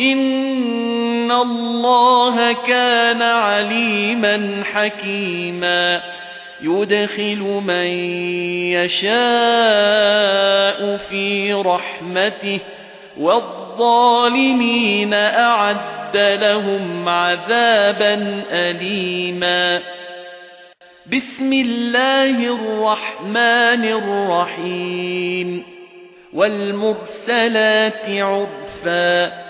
إِنَّ اللَّهَ كَانَ عَلِيمًا حَكِيمًا يُدْخِلُ مَن يَشَاءُ فِي رَحْمَتِهِ وَالظَّالِمِينَ أَعَدَّ لَهُمْ عَذَابًا أَلِيمًا بِسْمِ اللَّهِ الرَّحْمَنِ الرَّحِيمِ وَالْمُرْسَلَاتِ عُرْفًا